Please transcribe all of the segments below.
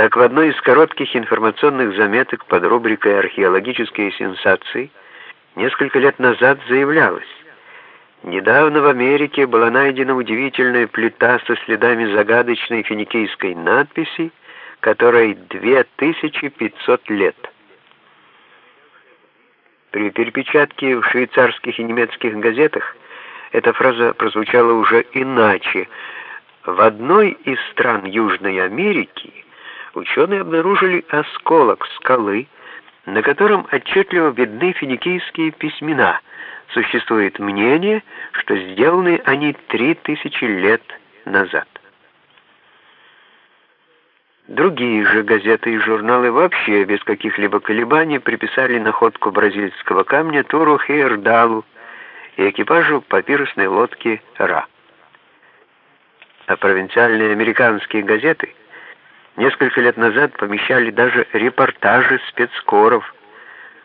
Так, в одной из коротких информационных заметок под рубрикой «Археологические сенсации» несколько лет назад заявлялось, Недавно в Америке была найдена удивительная плита со следами загадочной финикийской надписи, которой 2500 лет. При перепечатке в швейцарских и немецких газетах эта фраза прозвучала уже иначе. В одной из стран Южной Америки ученые обнаружили осколок скалы, на котором отчетливо видны финикийские письмена. Существует мнение, что сделаны они три тысячи лет назад. Другие же газеты и журналы вообще без каких-либо колебаний приписали находку бразильского камня Туру Хейердалу и экипажу папирусной лодки «Ра». А провинциальные американские газеты несколько лет назад помещали даже репортажи спецкоров,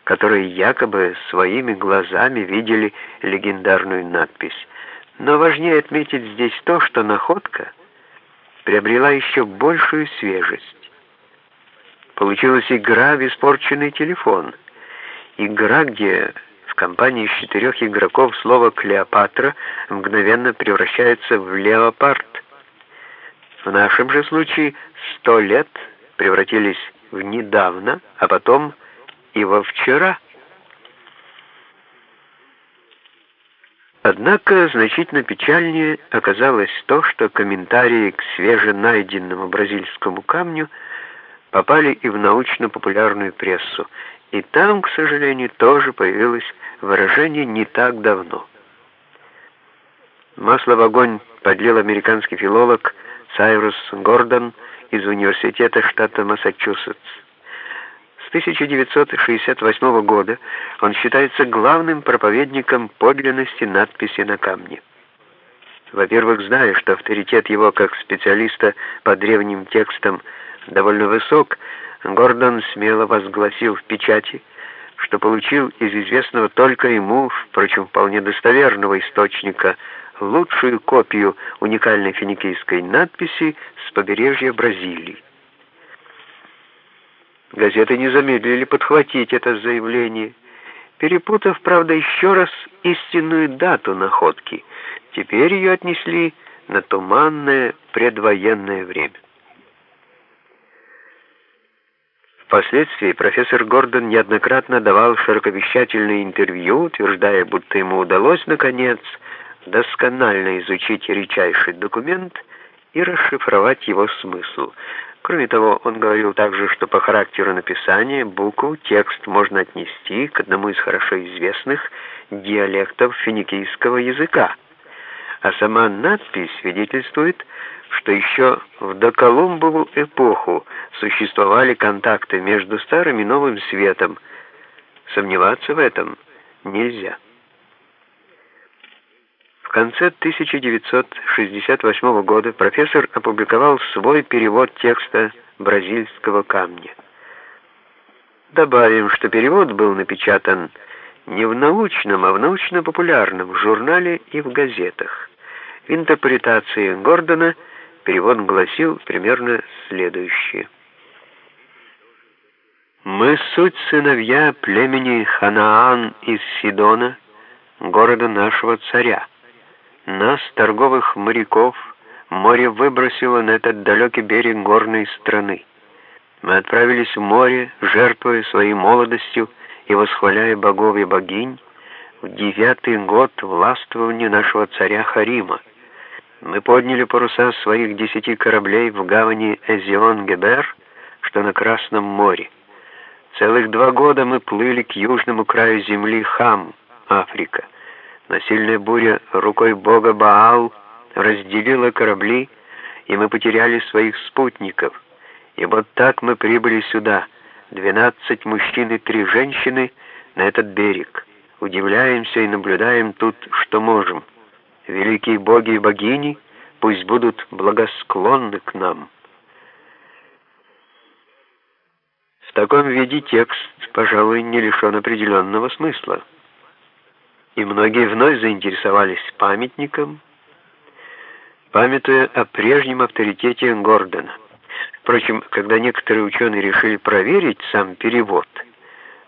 которые якобы своими глазами видели легендарную надпись. Но важнее отметить здесь то, что находка приобрела еще большую свежесть. Получилась игра в испорченный телефон. Игра, где в компании четырех игроков слово «Клеопатра» мгновенно превращается в «Леопард». В нашем же случае сто лет превратились в «недавно», а потом и во вчера. Однако значительно печальнее оказалось то, что комментарии к свеженайденному бразильскому камню попали и в научно-популярную прессу, и там, к сожалению, тоже появилось выражение «не так давно». Масло в огонь подлил американский филолог Сайрус Гордон из университета штата Массачусетс. С 1968 года он считается главным проповедником подлинности надписи на камне. Во-первых, зная, что авторитет его как специалиста по древним текстам довольно высок, Гордон смело возгласил в печати, что получил из известного только ему, впрочем, вполне достоверного источника, лучшую копию уникальной финикийской надписи с побережья Бразилии. Газеты не замедлили подхватить это заявление, перепутав, правда, еще раз истинную дату находки. Теперь ее отнесли на туманное предвоенное время. Впоследствии профессор Гордон неоднократно давал широковещательные интервью, утверждая, будто ему удалось, наконец, досконально изучить редчайший документ и расшифровать его смысл – Кроме того, он говорил также, что по характеру написания букву текст можно отнести к одному из хорошо известных диалектов финикийского языка, а сама надпись свидетельствует, что еще в доколумбову эпоху существовали контакты между старым и новым светом. Сомневаться в этом нельзя конце 1968 года профессор опубликовал свой перевод текста бразильского камня. Добавим, что перевод был напечатан не в научном, а в научно-популярном журнале и в газетах. В интерпретации Гордона перевод гласил примерно следующее. «Мы суть сыновья племени Ханаан из Сидона, города нашего царя». Нас, торговых моряков, море выбросило на этот далекий берег горной страны. Мы отправились в море, жертвуя своей молодостью и восхваляя богов и богинь, в девятый год властвования нашего царя Харима. Мы подняли паруса своих десяти кораблей в гавани Эзион-Гебер, что на Красном море. Целых два года мы плыли к южному краю земли Хам, Африка. Но сильная буря рукой бога Баал разделила корабли, и мы потеряли своих спутников. И вот так мы прибыли сюда, двенадцать мужчин и три женщины, на этот берег. Удивляемся и наблюдаем тут, что можем. Великие боги и богини пусть будут благосклонны к нам. В таком виде текст, пожалуй, не лишен определенного смысла и многие вновь заинтересовались памятником, памятуя о прежнем авторитете Гордона. Впрочем, когда некоторые ученые решили проверить сам перевод –